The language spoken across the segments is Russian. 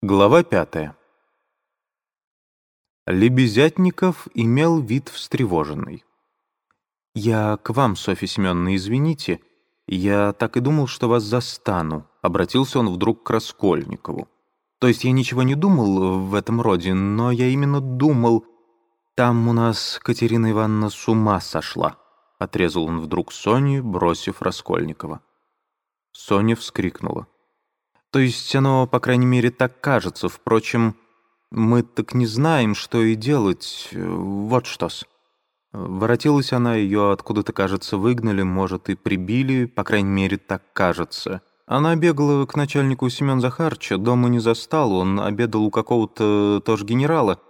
Глава пятая. Лебезятников имел вид встревоженный. «Я к вам, Софья Семеновна, извините. Я так и думал, что вас застану», — обратился он вдруг к Раскольникову. «То есть я ничего не думал в этом роде, но я именно думал, там у нас Катерина Ивановна с ума сошла», — отрезал он вдруг Соню, бросив Раскольникова. Соня вскрикнула. То есть оно, по крайней мере, так кажется. Впрочем, мы так не знаем, что и делать. Вот что-с. Воротилась она, ее откуда-то, кажется, выгнали, может, и прибили, по крайней мере, так кажется. Она бегала к начальнику Семен Захарча, дома не застал, он обедал у какого-то тоже генерала.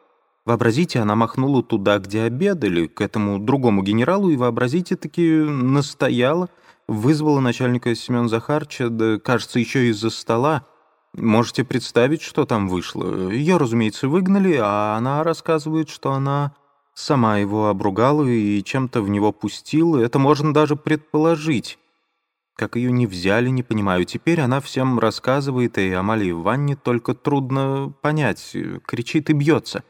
Вообразите, она махнула туда, где обедали, к этому другому генералу, и вообразите, таки настояла — Вызвала начальника Семен Захарча, да, кажется, еще из-за стола. Можете представить, что там вышло? Ее, разумеется, выгнали, а она рассказывает, что она сама его обругала и чем-то в него пустила. Это можно даже предположить. Как ее не взяли, не понимаю. Теперь она всем рассказывает, и Амалии Ивановне только трудно понять, кричит и бьется.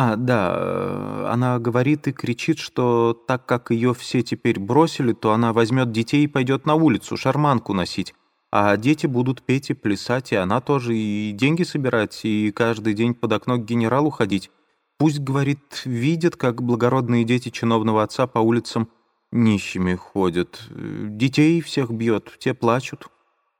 А, да, э, она говорит и кричит, что так как ее все теперь бросили, то она возьмет детей и пойдет на улицу шарманку носить. А дети будут петь и плясать, и она тоже, и деньги собирать, и каждый день под окно к генералу ходить. Пусть, говорит, видят, как благородные дети чиновного отца по улицам нищими ходят. Детей всех бьет, те плачут.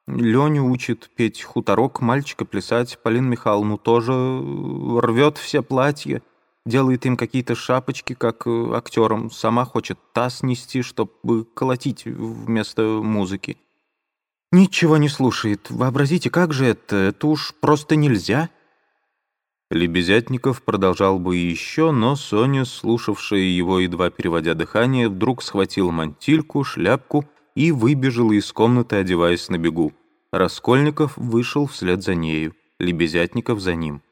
Леню учит петь хуторок, мальчика плясать, Полину Михайловну тоже рвет все платья, делает им какие-то шапочки, как э, актерам, сама хочет таз нести, чтобы колотить вместо музыки. Ничего не слушает. Вообразите, как же это? Это уж просто нельзя. Лебезятников продолжал бы еще, но Соня, слушавшая его, едва переводя дыхание, вдруг схватил мантильку, шляпку и выбежала из комнаты, одеваясь на бегу. Раскольников вышел вслед за нею, Лебезятников за ним.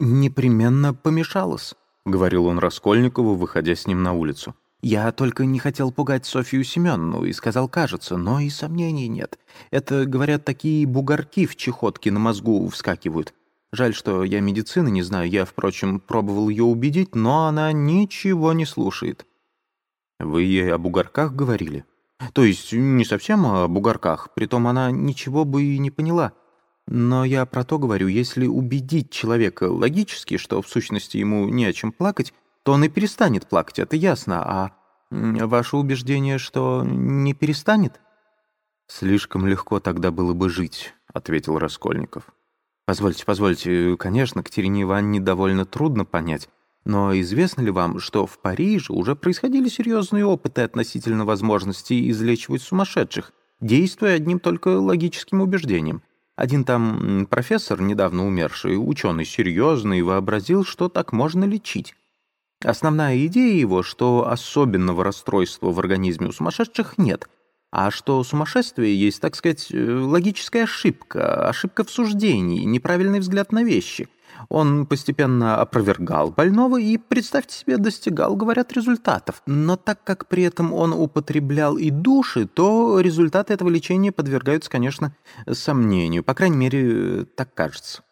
«Непременно помешалось», — говорил он Раскольникову, выходя с ним на улицу. «Я только не хотел пугать Софью Семеновну и сказал, кажется, но и сомнений нет. Это, говорят, такие бугорки в чехотке на мозгу вскакивают. Жаль, что я медицины не знаю, я, впрочем, пробовал ее убедить, но она ничего не слушает». «Вы ей о бугорках говорили?» То есть не совсем о бугорках, притом она ничего бы и не поняла. Но я про то говорю, если убедить человека логически, что в сущности ему не о чем плакать, то он и перестанет плакать, это ясно, а ваше убеждение, что не перестанет? «Слишком легко тогда было бы жить», — ответил Раскольников. «Позвольте, позвольте, конечно, Катерине Ивановне довольно трудно понять, но известно ли вам, что в Париже уже происходили серьезные опыты относительно возможности излечивать сумасшедших, действуя одним только логическим убеждением? Один там профессор, недавно умерший, ученый серьезный, вообразил, что так можно лечить. Основная идея его, что особенного расстройства в организме у сумасшедших нет, а что сумасшествие есть, так сказать, э, логическая ошибка, ошибка в суждении, неправильный взгляд на вещи — он постепенно опровергал больного и, представьте себе, достигал, говорят, результатов. Но так как при этом он употреблял и души, то результаты этого лечения подвергаются, конечно, сомнению. По крайней мере, так кажется.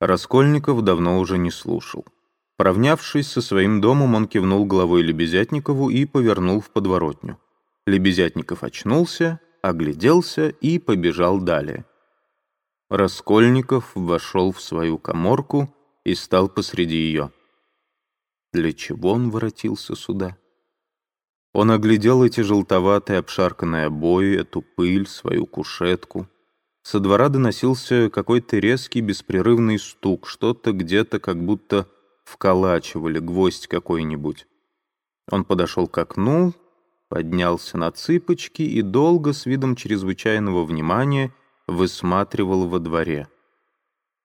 Раскольников давно уже не слушал. Поравнявшись со своим домом, он кивнул головой Лебезятникову и повернул в подворотню. Лебезятников очнулся, огляделся и побежал далее. Раскольников вошел в свою коморку и стал посреди ее. Для чего он воротился сюда? Он оглядел эти желтоватые обшарканные обои, эту пыль, свою кушетку. Со двора доносился какой-то резкий беспрерывный стук, что-то где-то как будто вколачивали, гвоздь какой-нибудь. Он подошел к окну, поднялся на цыпочки и долго, с видом чрезвычайного внимания, высматривал во дворе.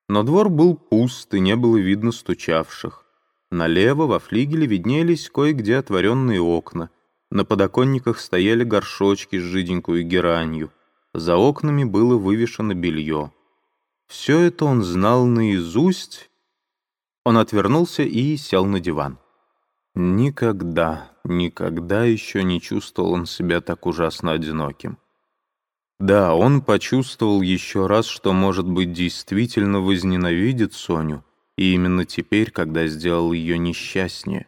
Но двор был пуст, и не было видно стучавших. Налево во флигеле виднелись кое-где отворенные окна. На подоконниках стояли горшочки с жиденькую геранью. За окнами было вывешено белье. Все это он знал наизусть. Он отвернулся и сел на диван. Никогда, никогда еще не чувствовал он себя так ужасно одиноким. Да, он почувствовал еще раз, что, может быть, действительно возненавидит Соню, и именно теперь, когда сделал ее несчастнее.